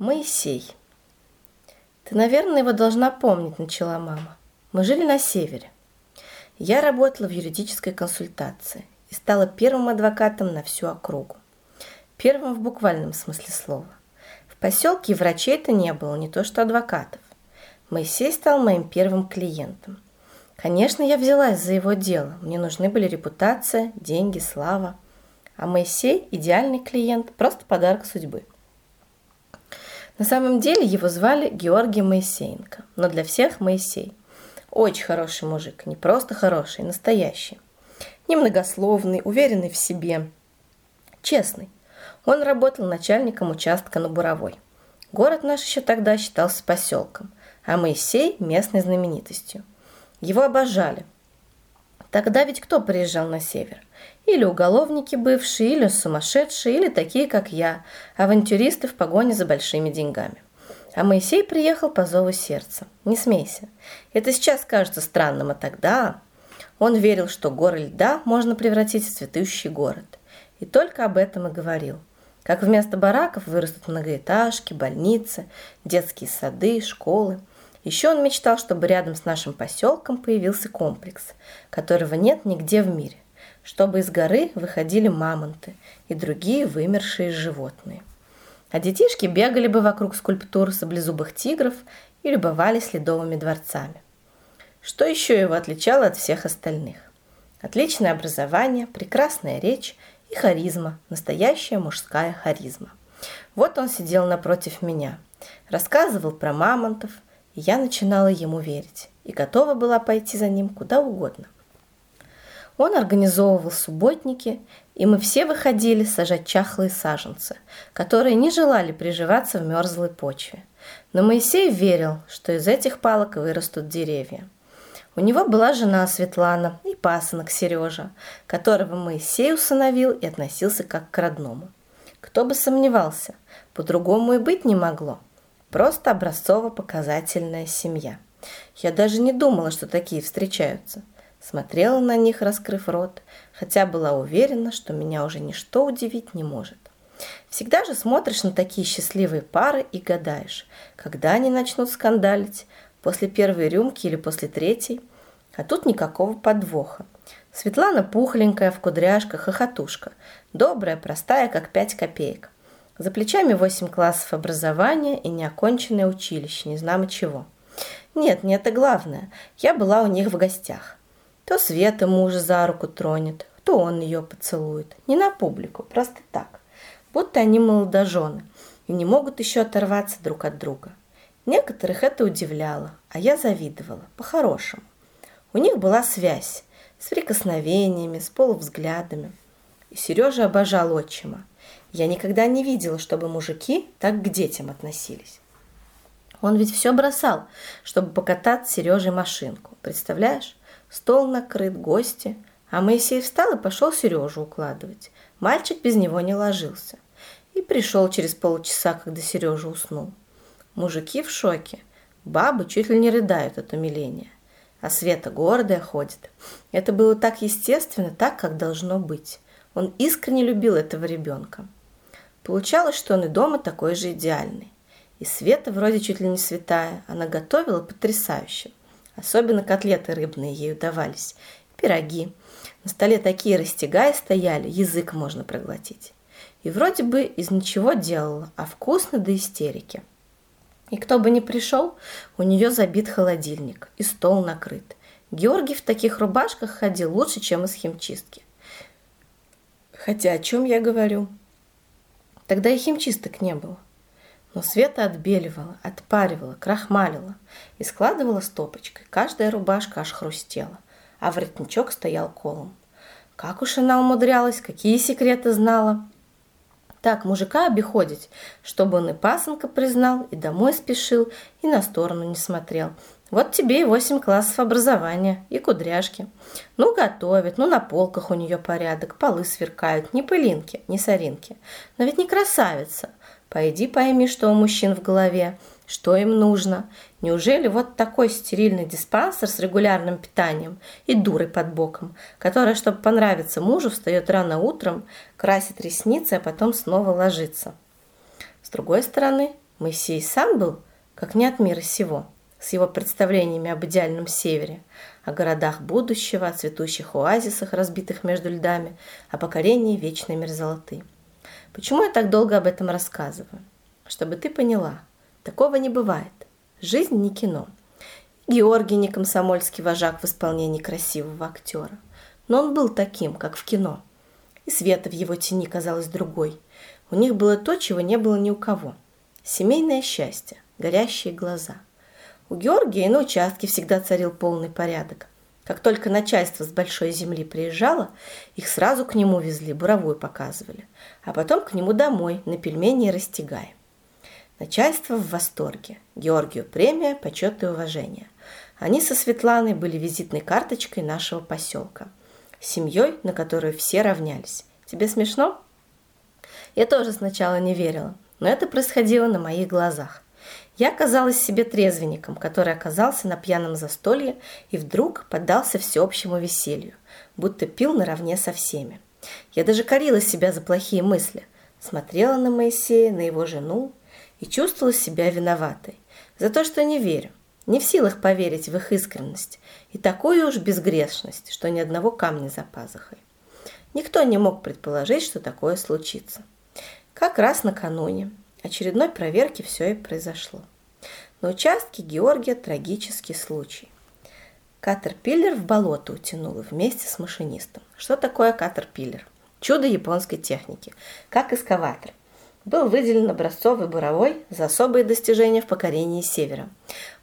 Моисей. Ты, наверное, его должна помнить, начала мама. Мы жили на севере. Я работала в юридической консультации и стала первым адвокатом на всю округу. Первым в буквальном смысле слова. В поселке врачей-то не было, не то что адвокатов. Моисей стал моим первым клиентом. Конечно, я взялась за его дело. Мне нужны были репутация, деньги, слава. А Моисей – идеальный клиент, просто подарок судьбы. На самом деле его звали Георгий Моисеенко, но для всех Моисей. Очень хороший мужик, не просто хороший, настоящий. Немногословный, уверенный в себе, честный. Он работал начальником участка на Буровой. Город наш еще тогда считался поселком, а Моисей – местной знаменитостью. Его обожали. Тогда ведь кто приезжал на север? Или уголовники бывшие, или сумасшедшие, или такие, как я, авантюристы в погоне за большими деньгами. А Моисей приехал по зову сердца. Не смейся. Это сейчас кажется странным, а тогда... Он верил, что горы льда можно превратить в цветущий город. И только об этом и говорил. Как вместо бараков вырастут многоэтажки, больницы, детские сады, школы. Еще он мечтал, чтобы рядом с нашим поселком появился комплекс, которого нет нигде в мире – чтобы из горы выходили мамонты и другие вымершие животные. А детишки бегали бы вокруг скульптур саблезубых тигров и любовались ледовыми дворцами. Что еще его отличало от всех остальных? Отличное образование, прекрасная речь и харизма, настоящая мужская харизма. Вот он сидел напротив меня, рассказывал про мамонтов, и я начинала ему верить и готова была пойти за ним куда угодно – он организовывал субботники, и мы все выходили сажать чахлые саженцы, которые не желали приживаться в мерзлой почве. Но Моисей верил, что из этих палок вырастут деревья. У него была жена Светлана и пасынок Сережа, которого Моисей усыновил и относился как к родному. Кто бы сомневался, по-другому и быть не могло. Просто образцово-показательная семья. Я даже не думала, что такие встречаются – смотрела на них, раскрыв рот, хотя была уверена, что меня уже ничто удивить не может. Всегда же смотришь на такие счастливые пары и гадаешь, когда они начнут скандалить, после первой рюмки или после третьей. А тут никакого подвоха. Светлана пухленькая, в кудряшках, хохотушка. Добрая, простая, как пять копеек. За плечами восемь классов образования и неоконченное училище, не знамо чего. Нет, не это главное. Я была у них в гостях. То Света мужа за руку тронет, то он ее поцелует. Не на публику, просто так. Будто они молодожены и не могут еще оторваться друг от друга. Некоторых это удивляло, а я завидовала, по-хорошему. У них была связь с прикосновениями, с полувзглядами. И Сережа обожал отчима. Я никогда не видела, чтобы мужики так к детям относились. Он ведь все бросал, чтобы покатать с Сережей машинку. Представляешь? Стол накрыт, гости. А Моисей встал и пошел Сережу укладывать. Мальчик без него не ложился. И пришел через полчаса, когда Сережа уснул. Мужики в шоке. Бабы чуть ли не рыдают от умиления. А Света гордая ходит. Это было так естественно, так, как должно быть. Он искренне любил этого ребенка. Получалось, что он и дома такой же идеальный. И Света вроде чуть ли не святая. Она готовила потрясающе. Особенно котлеты рыбные ей удавались. Пироги. На столе такие растягая стояли, язык можно проглотить. И вроде бы из ничего делала, а вкусно до истерики. И кто бы ни пришел, у нее забит холодильник и стол накрыт. Георгий в таких рубашках ходил лучше, чем из химчистки. Хотя о чем я говорю? Тогда и химчисток не было. Но Света отбеливала, отпаривала, крахмалила и складывала стопочкой. Каждая рубашка аж хрустела, а воротничок стоял колом. Как уж она умудрялась, какие секреты знала. Так мужика обиходить, чтобы он и пасынка признал, и домой спешил, и на сторону не смотрел. Вот тебе и восемь классов образования, и кудряшки. Ну, готовит, ну, на полках у нее порядок, полы сверкают, ни пылинки, ни соринки. Но ведь не красавица. Пойди пойми, что у мужчин в голове, что им нужно. Неужели вот такой стерильный диспансер с регулярным питанием и дурой под боком, которая, чтобы понравиться мужу, встает рано утром, красит ресницы, а потом снова ложится? С другой стороны, Моисей сам был, как не от мира сего, с его представлениями об идеальном севере, о городах будущего, о цветущих оазисах, разбитых между льдами, о покорении вечной мерзолоты. Почему я так долго об этом рассказываю? Чтобы ты поняла, такого не бывает. Жизнь не кино. Георгий не комсомольский вожак в исполнении красивого актера. Но он был таким, как в кино. И Света в его тени казалась другой. У них было то, чего не было ни у кого. Семейное счастье, горящие глаза. У Георгия на участке всегда царил полный порядок. Как только начальство с большой земли приезжало, их сразу к нему везли, буровую показывали, а потом к нему домой, на пельмени и растягай. Начальство в восторге. Георгию премия, почет и уважение. Они со Светланой были визитной карточкой нашего поселка. Семьей, на которую все равнялись. Тебе смешно? Я тоже сначала не верила, но это происходило на моих глазах. Я казалась себе трезвенником, который оказался на пьяном застолье и вдруг поддался всеобщему веселью, будто пил наравне со всеми. Я даже корила себя за плохие мысли, смотрела на Моисея, на его жену и чувствовала себя виноватой за то, что не верю, не в силах поверить в их искренность и такую уж безгрешность, что ни одного камня за пазухой. Никто не мог предположить, что такое случится. Как раз накануне очередной проверки все и произошло. На участке Георгия трагический случай. Катерпиллер в болото утянуло вместе с машинистом. Что такое катерпиллер? Чудо японской техники, как эскаватор. Был выделен образцовый буровой за особые достижения в покорении севера.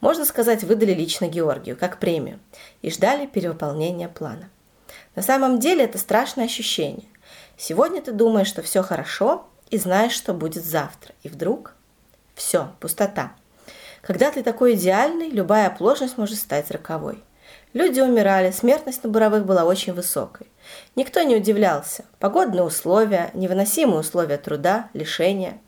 Можно сказать, выдали лично Георгию, как премию, и ждали перевыполнения плана. На самом деле это страшное ощущение. Сегодня ты думаешь, что все хорошо, и знаешь, что будет завтра. И вдруг все, пустота. Когда ты такой идеальный, любая оплошность может стать роковой. Люди умирали, смертность на буровых была очень высокой. Никто не удивлялся. Погодные условия, невыносимые условия труда, лишения.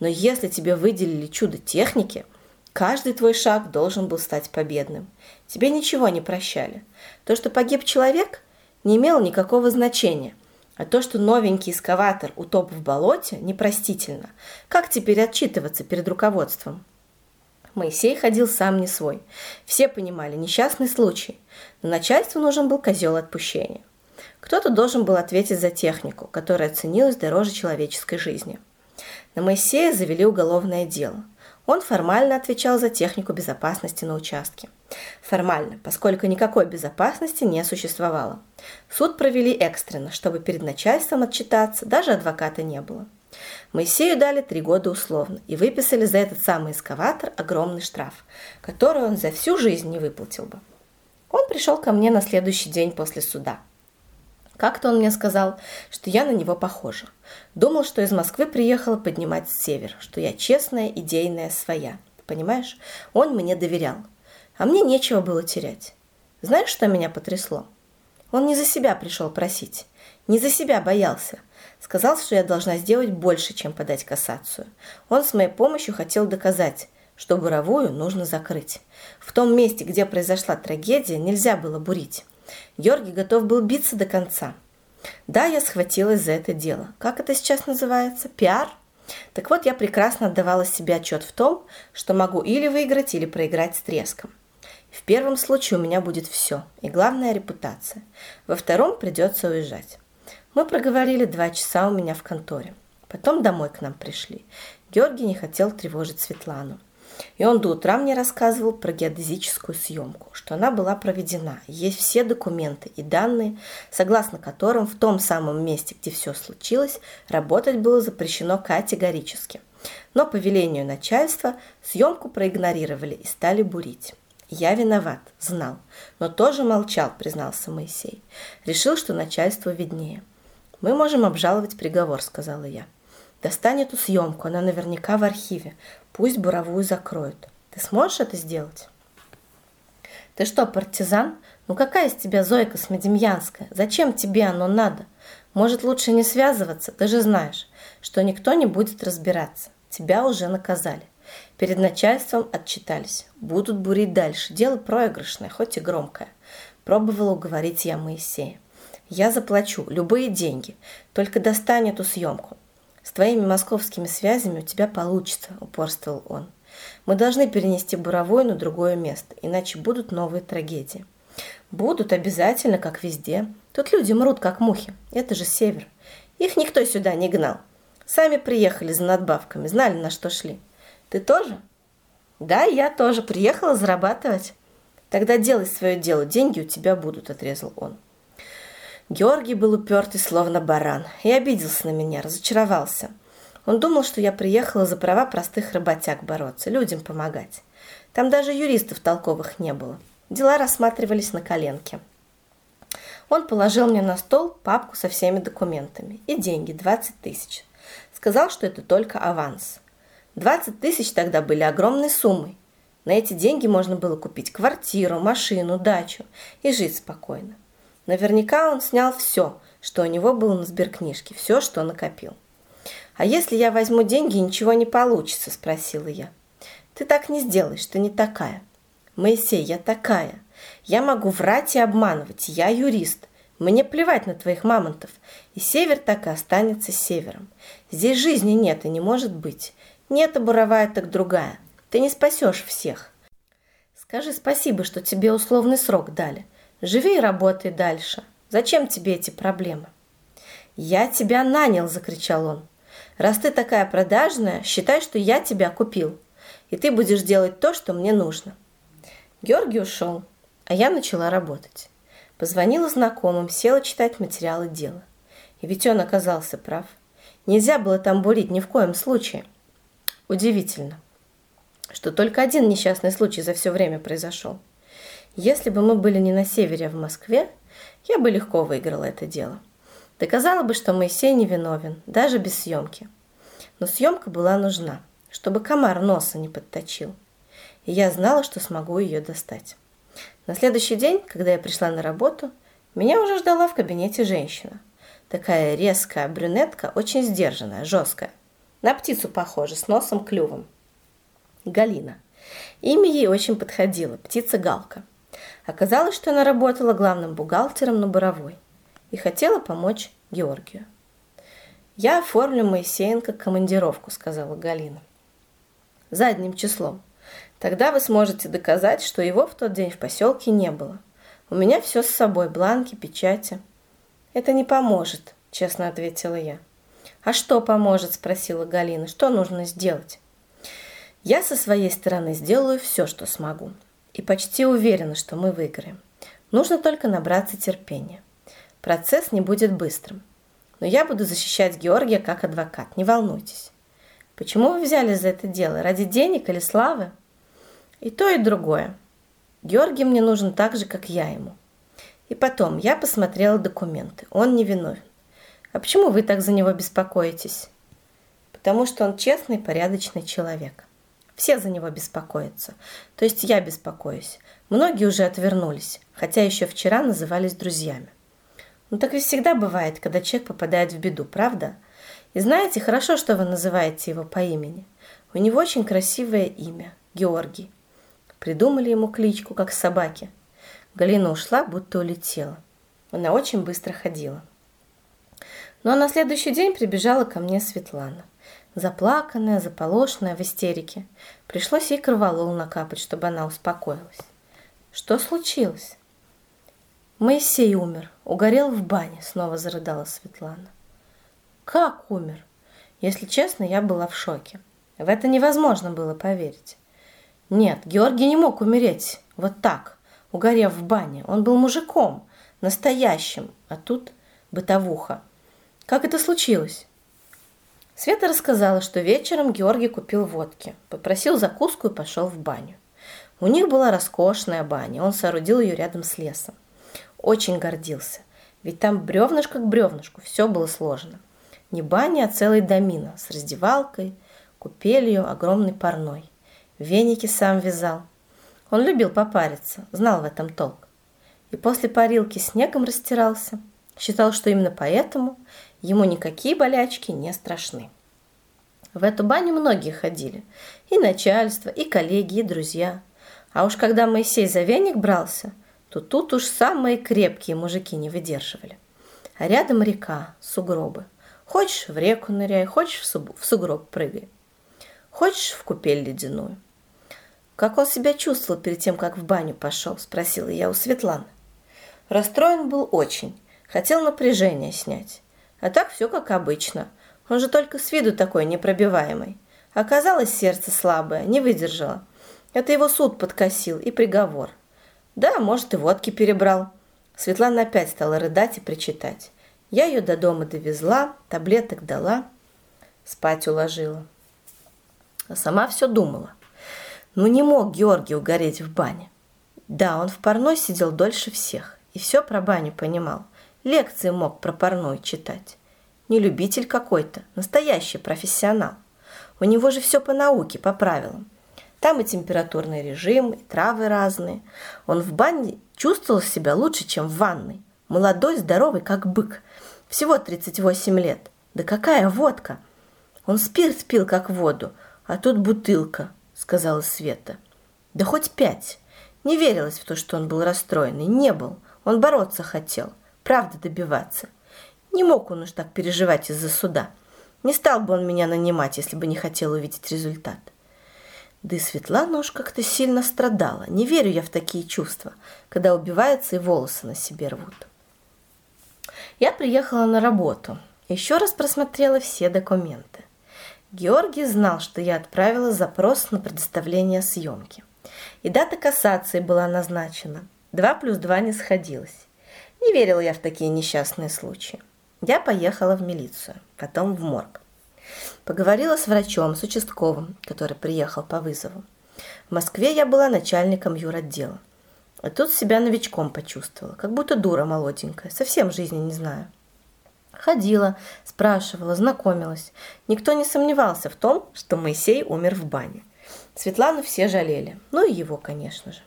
Но если тебе выделили чудо техники, каждый твой шаг должен был стать победным. Тебе ничего не прощали. То, что погиб человек, не имело никакого значения. А то, что новенький эскаватор утоп в болоте, непростительно. Как теперь отчитываться перед руководством? Моисей ходил сам не свой. Все понимали, несчастный случай. Но начальству нужен был козел отпущения. Кто-то должен был ответить за технику, которая ценилась дороже человеческой жизни. На Моисея завели уголовное дело. Он формально отвечал за технику безопасности на участке. Формально, поскольку никакой безопасности не существовало. Суд провели экстренно, чтобы перед начальством отчитаться, даже адвоката не было. Моисею дали три года условно и выписали за этот самый эскаватор огромный штраф, который он за всю жизнь не выплатил бы. Он пришел ко мне на следующий день после суда. Как-то он мне сказал, что я на него похожа. Думал, что из Москвы приехала поднимать север, что я честная, идейная, своя. Понимаешь? Он мне доверял. А мне нечего было терять. Знаешь, что меня потрясло? Он не за себя пришел просить, не за себя боялся, Сказал, что я должна сделать больше, чем подать кассацию. Он с моей помощью хотел доказать, что буровую нужно закрыть. В том месте, где произошла трагедия, нельзя было бурить. Георгий готов был биться до конца. Да, я схватилась за это дело. Как это сейчас называется? Пиар? Так вот, я прекрасно отдавала себе отчет в том, что могу или выиграть, или проиграть с треском. В первом случае у меня будет все, и главная репутация. Во втором придется уезжать. Мы проговорили два часа у меня в конторе. Потом домой к нам пришли. Георгий не хотел тревожить Светлану. И он до утра мне рассказывал про геодезическую съемку, что она была проведена. Есть все документы и данные, согласно которым в том самом месте, где все случилось, работать было запрещено категорически. Но по велению начальства съемку проигнорировали и стали бурить. Я виноват, знал, но тоже молчал, признался Моисей. Решил, что начальство виднее. «Мы можем обжаловать приговор», — сказала я. «Достань эту съемку, она наверняка в архиве. Пусть буровую закроют. Ты сможешь это сделать?» «Ты что, партизан? Ну какая из тебя Зойка Смедемьянская? Зачем тебе оно надо? Может, лучше не связываться? Ты же знаешь, что никто не будет разбираться. Тебя уже наказали. Перед начальством отчитались. Будут бурить дальше. Дело проигрышное, хоть и громкое. Пробовала уговорить я Моисея. Я заплачу любые деньги, только достань эту съемку. С твоими московскими связями у тебя получится, упорствовал он. Мы должны перенести буровой на другое место, иначе будут новые трагедии. Будут обязательно, как везде. Тут люди мрут, как мухи. Это же север. Их никто сюда не гнал. Сами приехали за надбавками, знали, на что шли. Ты тоже? Да, я тоже приехала зарабатывать. Тогда делай свое дело, деньги у тебя будут, отрезал он. Георгий был упертый, словно баран, и обиделся на меня, разочаровался. Он думал, что я приехала за права простых работяг бороться, людям помогать. Там даже юристов толковых не было. Дела рассматривались на коленке. Он положил мне на стол папку со всеми документами и деньги, 20 тысяч. Сказал, что это только аванс. 20 тысяч тогда были огромной суммой. На эти деньги можно было купить квартиру, машину, дачу и жить спокойно. Наверняка он снял все, что у него было на сберкнижке, все, что накопил. «А если я возьму деньги ничего не получится?» – спросила я. «Ты так не сделаешь, ты не такая». «Моисей, я такая. Я могу врать и обманывать. Я юрист. Мне плевать на твоих мамонтов. И север так и останется севером. Здесь жизни нет и не может быть. Нет, а буровая так другая. Ты не спасешь всех. Скажи спасибо, что тебе условный срок дали. Живи и работай дальше. Зачем тебе эти проблемы? «Я тебя нанял!» – закричал он. «Раз ты такая продажная, считай, что я тебя купил, и ты будешь делать то, что мне нужно». Георгий ушел, а я начала работать. Позвонила знакомым, села читать материалы дела. И ведь он оказался прав. Нельзя было там бурить ни в коем случае. Удивительно, что только один несчастный случай за все время произошел. Если бы мы были не на севере, а в Москве, я бы легко выиграла это дело. Доказала бы, что Моисей невиновен, даже без съемки. Но съемка была нужна, чтобы комар носа не подточил. И я знала, что смогу ее достать. На следующий день, когда я пришла на работу, меня уже ждала в кабинете женщина. Такая резкая брюнетка, очень сдержанная, жесткая. На птицу похожа, с носом-клювом. Галина. Имя ей очень подходило – птица-галка. Оказалось, что она работала главным бухгалтером на Боровой и хотела помочь Георгию. «Я оформлю Моисеенко командировку», – сказала Галина. «Задним числом. Тогда вы сможете доказать, что его в тот день в поселке не было. У меня все с собой, бланки, печати». «Это не поможет», – честно ответила я. «А что поможет?» – спросила Галина. «Что нужно сделать?» «Я со своей стороны сделаю все, что смогу. И почти уверена, что мы выиграем. Нужно только набраться терпения. Процесс не будет быстрым. Но я буду защищать Георгия как адвокат, не волнуйтесь. Почему вы взяли за это дело? Ради денег или славы? И то, и другое. Георгий мне нужен так же, как я ему. И потом, я посмотрела документы. Он не виновен. А почему вы так за него беспокоитесь? Потому что он честный, порядочный человек. Все за него беспокоятся. То есть я беспокоюсь. Многие уже отвернулись, хотя еще вчера назывались друзьями. Ну так ведь всегда бывает, когда человек попадает в беду, правда? И знаете, хорошо, что вы называете его по имени. У него очень красивое имя – Георгий. Придумали ему кличку, как собаки. Галина ушла, будто улетела. Она очень быстро ходила. А на следующий день прибежала ко мне Светлана. Заплаканная, заполошенная, в истерике. Пришлось ей кроволол накапать, чтобы она успокоилась. Что случилось? Моисей умер, угорел в бане, снова зарыдала Светлана. Как умер? Если честно, я была в шоке. В это невозможно было поверить. Нет, Георгий не мог умереть вот так, угорев в бане. Он был мужиком, настоящим, а тут бытовуха. Как это случилось? Света рассказала, что вечером Георгий купил водки, попросил закуску и пошел в баню. У них была роскошная баня, он соорудил ее рядом с лесом очень гордился. Ведь там бревнышко к бревнышку, все было сложено. Не баня, а целый домина с раздевалкой, купелью, огромной парной. Веники сам вязал. Он любил попариться, знал в этом толк. И после парилки снегом растирался. Считал, что именно поэтому ему никакие болячки не страшны. В эту баню многие ходили. И начальство, и коллеги, и друзья. А уж когда Моисей за веник брался – то тут уж самые крепкие мужики не выдерживали. А рядом река, сугробы. Хочешь в реку ныряй, хочешь в, сугроб прыгай. Хочешь в купель ледяную. Как он себя чувствовал перед тем, как в баню пошел, спросила я у Светланы. Расстроен был очень, хотел напряжение снять. А так все как обычно. Он же только с виду такой непробиваемый. Оказалось, сердце слабое, не выдержало. Это его суд подкосил и приговор. Да, может, и водки перебрал. Светлана опять стала рыдать и причитать. Я ее до дома довезла, таблеток дала, спать уложила. А сама все думала. Ну не мог Георгий угореть в бане. Да, он в парной сидел дольше всех и все про баню понимал. Лекции мог про парную читать. Не любитель какой-то, настоящий профессионал. У него же все по науке, по правилам. Там и температурный режим, и травы разные. Он в бане чувствовал себя лучше, чем в ванной. Молодой, здоровый, как бык. Всего 38 лет. Да какая водка! Он спирт пил, как воду, а тут бутылка, сказала Света. Да хоть пять. Не верилось в то, что он был расстроенный. Не был. Он бороться хотел. Правда добиваться. Не мог он уж так переживать из-за суда. Не стал бы он меня нанимать, если бы не хотел увидеть результат. Да и Светлана уж как-то сильно страдала. Не верю я в такие чувства, когда убиваются и волосы на себе рвут. Я приехала на работу. Еще раз просмотрела все документы. Георгий знал, что я отправила запрос на предоставление съемки. И дата кассации была назначена. Два плюс два не сходилось. Не верила я в такие несчастные случаи. Я поехала в милицию, потом в морг. Поговорила с врачом, с участковым, который приехал по вызову. В Москве я была начальником юротдела. А тут себя новичком почувствовала, как будто дура молоденькая, совсем жизни не знаю. Ходила, спрашивала, знакомилась. Никто не сомневался в том, что Моисей умер в бане. Светлану все жалели, ну и его, конечно же.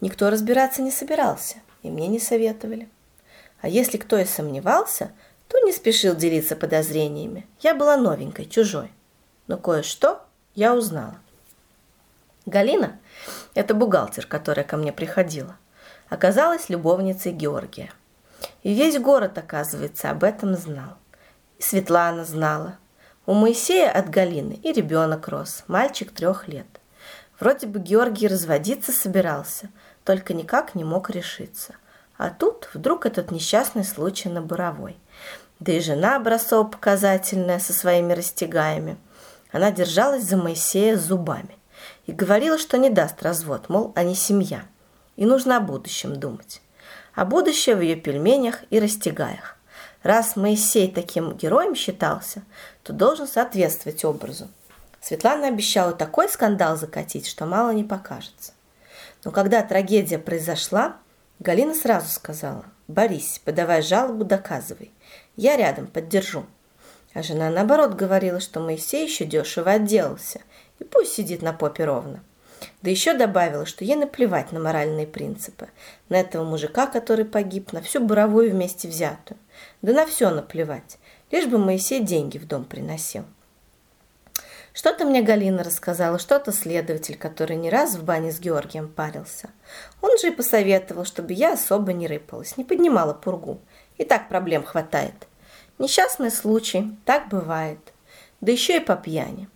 Никто разбираться не собирался, и мне не советовали. А если кто и сомневался, то не спешил делиться подозрениями. Я была новенькой, чужой. Но кое-что я узнала. Галина, это бухгалтер, которая ко мне приходила, оказалась любовницей Георгия. И весь город, оказывается, об этом знал. И Светлана знала. У Моисея от Галины и ребенок рос, мальчик трех лет. Вроде бы Георгий разводиться собирался, только никак не мог решиться. А тут вдруг этот несчастный случай на Буровой. Да и жена образцово показательная со своими растягаями. Она держалась за Моисея зубами и говорила, что не даст развод, мол, они семья, и нужно о будущем думать. А будущее в ее пельменях и растягаях. Раз Моисей таким героем считался, то должен соответствовать образу. Светлана обещала такой скандал закатить, что мало не покажется. Но когда трагедия произошла, Галина сразу сказала, «Борись, подавай жалобу, доказывай. Я рядом, поддержу». А жена, наоборот, говорила, что Моисей еще дешево отделался, и пусть сидит на попе ровно. Да еще добавила, что ей наплевать на моральные принципы, на этого мужика, который погиб, на всю буровую вместе взятую. Да на все наплевать, лишь бы Моисей деньги в дом приносил. Что-то мне Галина рассказала, что-то следователь, который не раз в бане с Георгием парился. Он же и посоветовал, чтобы я особо не рыпалась, не поднимала пургу. И так проблем хватает. Несчастный случай, так бывает. Да еще и по пьяни.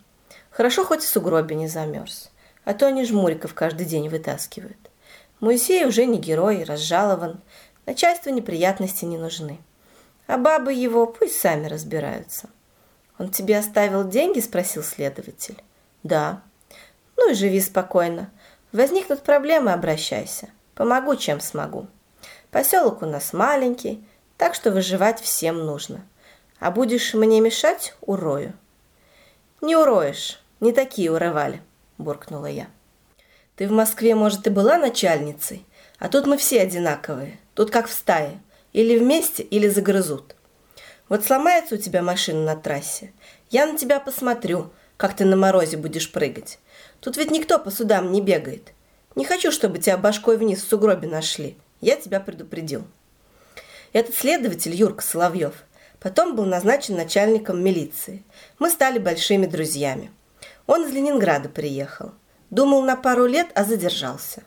Хорошо хоть в сугробе не замерз. А то они жмуриков каждый день вытаскивают. Моисей уже не герой, разжалован. Начальству неприятности не нужны. А бабы его пусть сами разбираются. «Он тебе оставил деньги?» – спросил следователь. «Да». «Ну и живи спокойно. Возникнут проблемы – обращайся. Помогу, чем смогу. Поселок у нас маленький, так что выживать всем нужно. А будешь мне мешать – урою». «Не уроешь. Не такие урывали», – буркнула я. «Ты в Москве, может, и была начальницей, а тут мы все одинаковые. Тут как в стае. Или вместе, или загрызут. Вот сломается у тебя машина на трассе. Я на тебя посмотрю, как ты на морозе будешь прыгать. Тут ведь никто по судам не бегает. Не хочу, чтобы тебя башкой вниз в сугробе нашли. Я тебя предупредил». Этот следователь Юрка Соловьев – Потом был назначен начальником милиции. Мы стали большими друзьями. Он из Ленинграда приехал. Думал на пару лет, а задержался.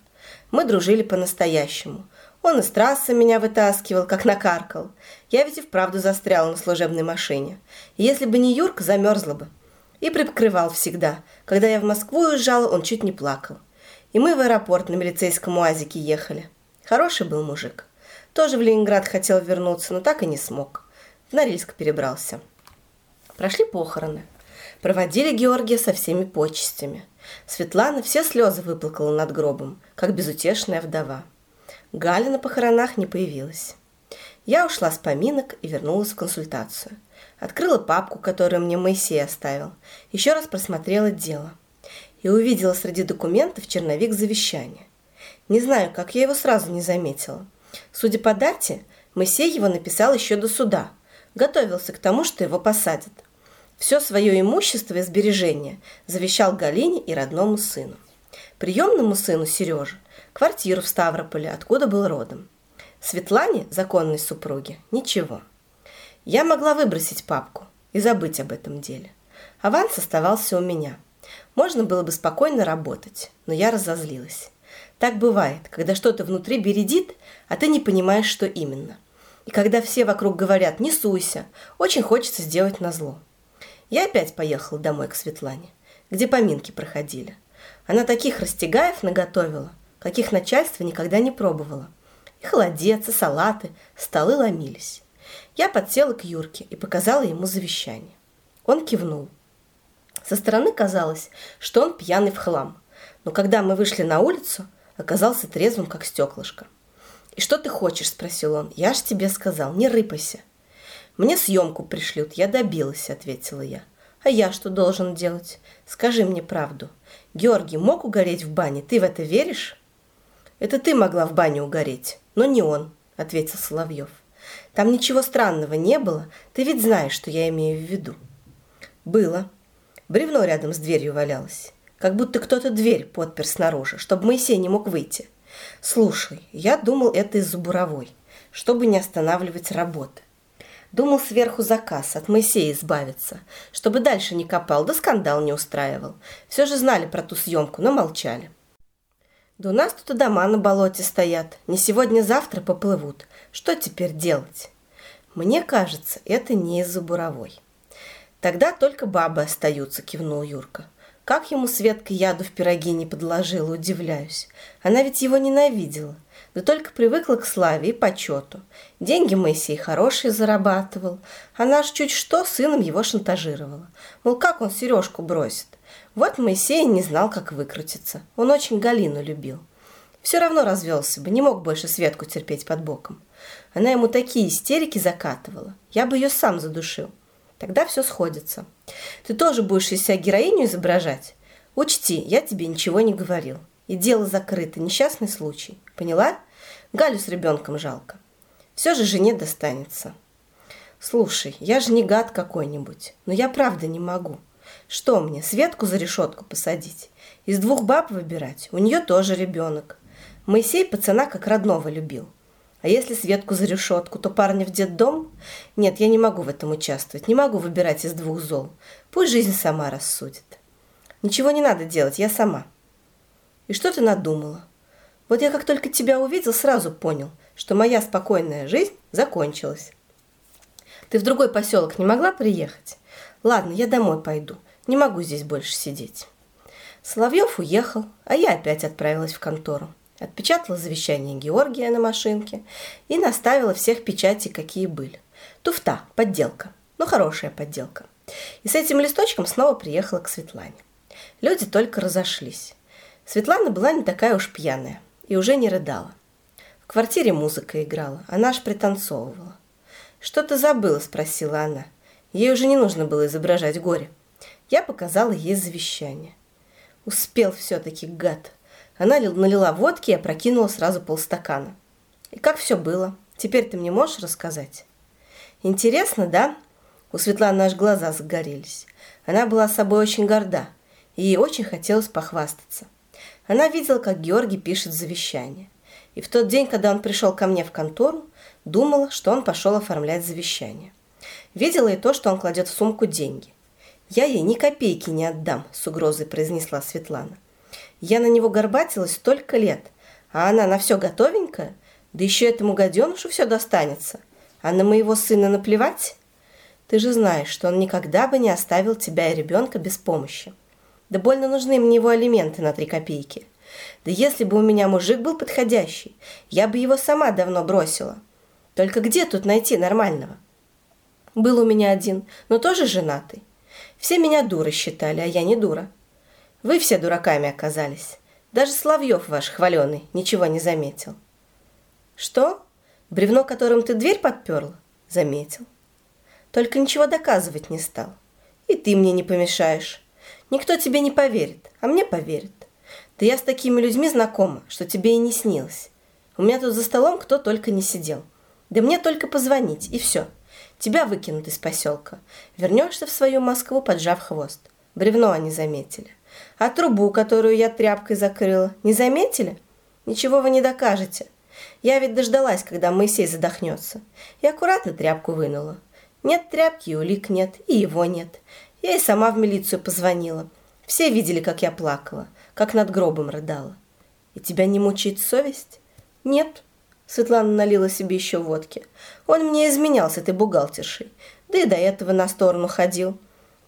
Мы дружили по-настоящему. Он из трассы меня вытаскивал, как накаркал. Я ведь и вправду застряла на служебной машине. Если бы не Юрка, замерзла бы. И прикрывал всегда. Когда я в Москву уезжала, он чуть не плакал. И мы в аэропорт на милицейском УАЗике ехали. Хороший был мужик. Тоже в Ленинград хотел вернуться, но так и не смог. В Норильск перебрался. Прошли похороны. Проводили Георгия со всеми почестями. Светлана все слезы выплакала над гробом, как безутешная вдова. Галя на похоронах не появилась. Я ушла с поминок и вернулась в консультацию. Открыла папку, которую мне Моисей оставил. Еще раз просмотрела дело. И увидела среди документов черновик завещания. Не знаю, как я его сразу не заметила. Судя по дате, Моисей его написал еще до суда. Готовился к тому, что его посадят. Все свое имущество и сбережения завещал Галине и родному сыну. Приемному сыну Сереже квартиру в Ставрополе, откуда был родом. Светлане, законной супруге, ничего. Я могла выбросить папку и забыть об этом деле. Аванс оставался у меня. Можно было бы спокойно работать, но я разозлилась. Так бывает, когда что-то внутри бередит, а ты не понимаешь, что именно. И когда все вокруг говорят «не суйся», очень хочется сделать назло. Я опять поехала домой к Светлане, где поминки проходили. Она таких растягаев наготовила – каких начальство никогда не пробовало. И холодец, и салаты, столы ломились. Я подсела к Юрке и показала ему завещание. Он кивнул. Со стороны казалось, что он пьяный в хлам, но когда мы вышли на улицу, оказался трезвым, как стеклышко. «И что ты хочешь?» – спросил он. «Я ж тебе сказал, не рыпайся». «Мне съемку пришлют, я добилась», – ответила я. «А я что должен делать? Скажи мне правду. Георгий мог угореть в бане, ты в это веришь?» Это ты могла в бане угореть, но не он, ответил Соловьев. Там ничего странного не было, ты ведь знаешь, что я имею в виду. Было. Бревно рядом с дверью валялось. Как будто кто-то дверь подпер снаружи, чтобы Моисей не мог выйти. Слушай, я думал, это из-за буровой, чтобы не останавливать работы. Думал сверху заказ, от Моисея избавиться, чтобы дальше не копал, да скандал не устраивал. Все же знали про ту съемку, но молчали. Да у нас тут и дома на болоте стоят. Не сегодня-завтра поплывут. Что теперь делать? Мне кажется, это не из-за буровой. Тогда только бабы остаются, кивнул Юрка. Как ему Светка яду в пироги не подложила, удивляюсь. Она ведь его ненавидела. Да только привыкла к славе и почету. Деньги Моисей хорошие зарабатывал. Она ж чуть что сыном его шантажировала. Мол, как он сережку бросит? Вот Моисей не знал, как выкрутиться. Он очень Галину любил. Все равно развелся бы, не мог больше Светку терпеть под боком. Она ему такие истерики закатывала. Я бы ее сам задушил. Тогда все сходится. Ты тоже будешь из себя героиню изображать? Учти, я тебе ничего не говорил. И дело закрыто, несчастный случай. Поняла? Галю с ребенком жалко. Все же жене достанется. Слушай, я же не гад какой-нибудь, но я правда не могу. Что мне, Светку за решетку посадить? Из двух баб выбирать? У нее тоже ребенок. Моисей пацана как родного любил. А если Светку за решетку, то парня в детдом? Нет, я не могу в этом участвовать. Не могу выбирать из двух зол. Пусть жизнь сама рассудит. Ничего не надо делать, я сама. И что ты надумала? Вот я как только тебя увидел, сразу понял, что моя спокойная жизнь закончилась. Ты в другой поселок не могла приехать? Ладно, я домой пойду. Не могу здесь больше сидеть. Соловьев уехал, а я опять отправилась в контору. Отпечатала завещание Георгия на машинке и наставила всех печати, какие были. Туфта, подделка, но хорошая подделка. И с этим листочком снова приехала к Светлане. Люди только разошлись. Светлана была не такая уж пьяная и уже не рыдала. В квартире музыка играла, она аж пританцовывала. «Что ты забыла?» – спросила она. Ей уже не нужно было изображать горе. Я показала ей завещание. Успел все-таки, гад. Она налила водки и опрокинула сразу полстакана. И как все было? Теперь ты мне можешь рассказать? Интересно, да? У Светланы аж глаза загорелись. Она была собой очень горда, и ей очень хотелось похвастаться. Она видела, как Георгий пишет завещание. И в тот день, когда он пришел ко мне в контору, думала, что он пошел оформлять завещание. Видела и то, что он кладет в сумку деньги. «Я ей ни копейки не отдам», – с угрозой произнесла Светлана. «Я на него горбатилась столько лет, а она на все готовенькое. Да еще этому гаденышу все достанется. А на моего сына наплевать? Ты же знаешь, что он никогда бы не оставил тебя и ребенка без помощи. Да больно нужны мне его алименты на три копейки. Да если бы у меня мужик был подходящий, я бы его сама давно бросила. Только где тут найти нормального? Был у меня один, но тоже женатый. Все меня дурой считали, а я не дура. Вы все дураками оказались. Даже Славьев ваш хваленый ничего не заметил. Что? Бревно, которым ты дверь подперла? Заметил. Только ничего доказывать не стал. И ты мне не помешаешь. Никто тебе не поверит, а мне поверит. Да я с такими людьми знакома, что тебе и не снилось. У меня тут за столом кто только не сидел. Да мне только позвонить, и все. Тебя выкинут из поселка. Вернешься в свою Москву, поджав хвост. Бревно они заметили. А трубу, которую я тряпкой закрыла, не заметили? Ничего вы не докажете. Я ведь дождалась, когда Моисей задохнется. И аккуратно тряпку вынула. Нет тряпки, улик нет, и его нет. Я и сама в милицию позвонила. Все видели, как я плакала, как над гробом рыдала. И тебя не мучает совесть? Нет. Светлана налила себе еще водки. Он мне изменял с этой бухгалтершей. Да и до этого на сторону ходил.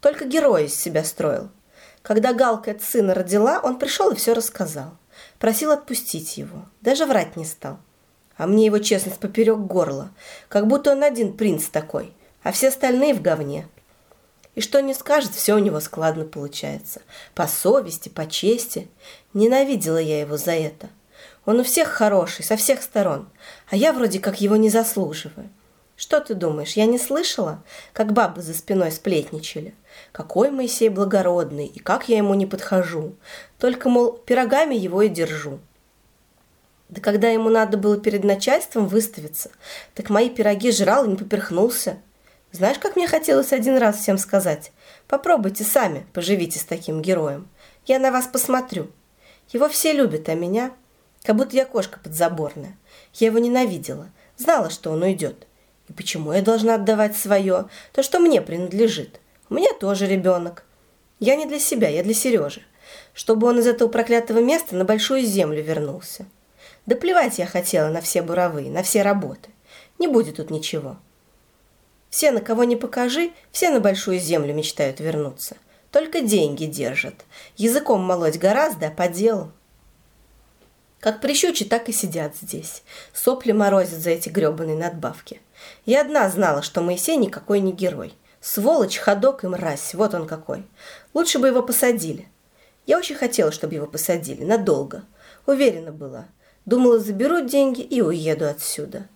Только герой из себя строил. Когда Галка от сына родила, он пришел и все рассказал. Просил отпустить его. Даже врать не стал. А мне его честность поперек горла. Как будто он один принц такой, а все остальные в говне. И что не скажет, все у него складно получается. По совести, по чести. Ненавидела я его за это. Он у всех хороший, со всех сторон, а я вроде как его не заслуживаю. Что ты думаешь, я не слышала, как бабы за спиной сплетничали? Какой Моисей благородный, и как я ему не подхожу. Только, мол, пирогами его и держу. Да когда ему надо было перед начальством выставиться, так мои пироги жрал и не поперхнулся. Знаешь, как мне хотелось один раз всем сказать? Попробуйте сами, поживите с таким героем. Я на вас посмотрю. Его все любят, а меня... Как будто я кошка подзаборная. Я его ненавидела. Знала, что он уйдет. И почему я должна отдавать свое, то, что мне принадлежит? У меня тоже ребенок. Я не для себя, я для Сережи. Чтобы он из этого проклятого места на большую землю вернулся. Да плевать я хотела на все буровые, на все работы. Не будет тут ничего. Все, на кого не покажи, все на большую землю мечтают вернуться. Только деньги держат. Языком молоть гораздо, а по делу. Как прищучи, так и сидят здесь. Сопли морозят за эти гребаные надбавки. Я одна знала, что Моисей никакой не герой. Сволочь, ходок и мразь, вот он какой. Лучше бы его посадили. Я очень хотела, чтобы его посадили, надолго. Уверена была. Думала, заберут деньги и уеду отсюда.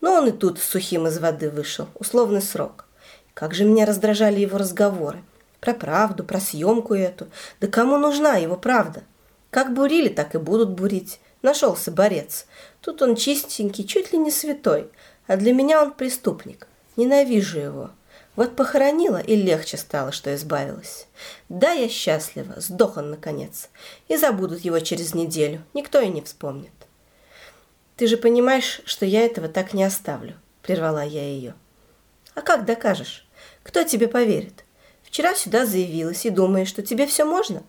Но он и тут сухим из воды вышел, условный срок. Как же меня раздражали его разговоры. Про правду, про съемку эту. Да кому нужна его правда? Как бурили, так и будут бурить. Нашелся борец. Тут он чистенький, чуть ли не святой. А для меня он преступник. Ненавижу его. Вот похоронила, и легче стало, что избавилась. Да, я счастлива, сдох он наконец. И забудут его через неделю, никто и не вспомнит. Ты же понимаешь, что я этого так не оставлю, прервала я ее. А как докажешь? Кто тебе поверит? Вчера сюда заявилась и думаешь, что тебе все можно?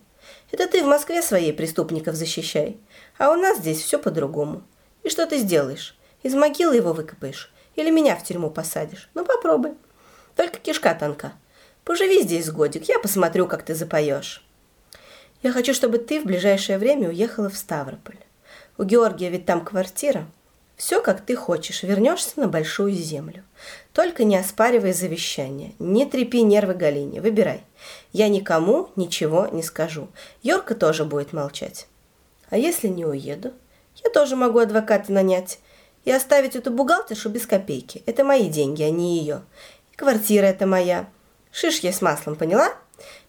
Это ты в Москве своей преступников защищай, а у нас здесь все по-другому. И что ты сделаешь? Из могилы его выкопаешь или меня в тюрьму посадишь? Ну попробуй. Только кишка тонка. Поживи здесь годик, я посмотрю, как ты запоешь. Я хочу, чтобы ты в ближайшее время уехала в Ставрополь. У Георгия ведь там квартира. Все, как ты хочешь, вернешься на большую землю. Только не оспаривай завещание, не трепи нервы Галине, выбирай. Я никому ничего не скажу. Йорка тоже будет молчать. А если не уеду? Я тоже могу адвоката нанять и оставить эту бухгалтершу без копейки. Это мои деньги, а не ее. Квартира это моя. Шиш я с маслом, поняла?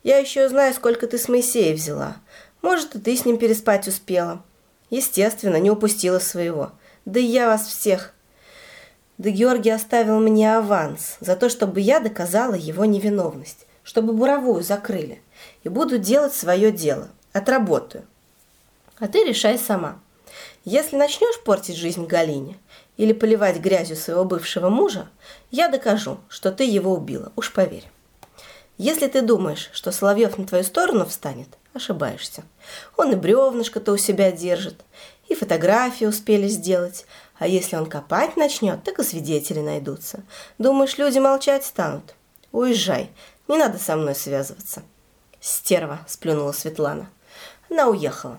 Я еще знаю, сколько ты с Моисея взяла. Может, и ты с ним переспать успела. Естественно, не упустила своего. Да я вас всех. Да Георгий оставил мне аванс за то, чтобы я доказала его невиновность, чтобы буровую закрыли. И буду делать свое дело. Отработаю. А ты решай сама. Если начнешь портить жизнь Галине, или поливать грязью своего бывшего мужа, я докажу, что ты его убила, уж поверь. Если ты думаешь, что Соловьев на твою сторону встанет, ошибаешься. Он и бревнышко-то у себя держит, и фотографии успели сделать. А если он копать начнет, так и свидетели найдутся. Думаешь, люди молчать станут? Уезжай, не надо со мной связываться. Стерва, сплюнула Светлана. Она уехала.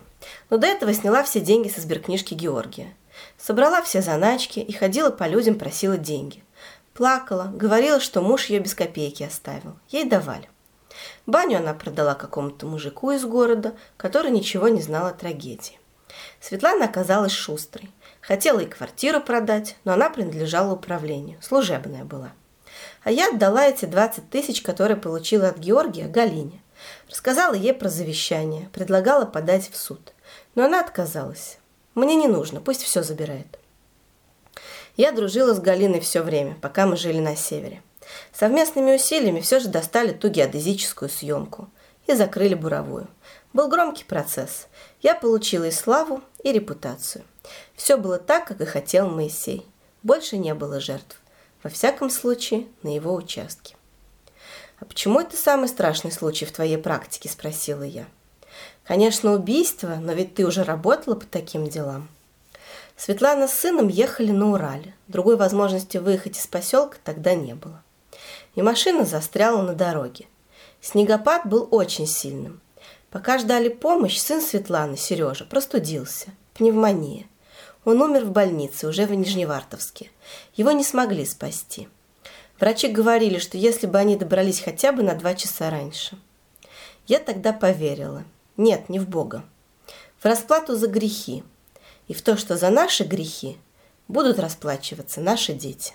Но до этого сняла все деньги со сберкнижки Георгия. Собрала все заначки и ходила по людям, просила деньги. Плакала, говорила, что муж ее без копейки оставил. Ей давали. Баню она продала какому-то мужику из города, который ничего не знал о трагедии. Светлана оказалась шустрой. Хотела и квартиру продать, но она принадлежала управлению, служебная была. А я отдала эти 20 тысяч, которые получила от Георгия, Галине. Рассказала ей про завещание, предлагала подать в суд. Но она отказалась. Мне не нужно, пусть все забирает. Я дружила с Галиной все время, пока мы жили на севере. Совместными усилиями все же достали ту геодезическую съемку и закрыли буровую. Был громкий процесс. Я получила и славу, и репутацию. Все было так, как и хотел Моисей. Больше не было жертв. Во всяком случае, на его участке. «А почему это самый страшный случай в твоей практике?» – спросила я. «Конечно, убийство, но ведь ты уже работала по таким делам». Светлана с сыном ехали на Урале. Другой возможности выехать из поселка тогда не было. И машина застряла на дороге. Снегопад был очень сильным. Пока ждали помощь, сын Светланы, Сережа, простудился. Пневмония. Он умер в больнице, уже в Нижневартовске. Его не смогли спасти. Врачи говорили, что если бы они добрались хотя бы на два часа раньше. Я тогда поверила. Нет, не в Бога. В расплату за грехи – и в то, что за наши грехи будут расплачиваться наши дети.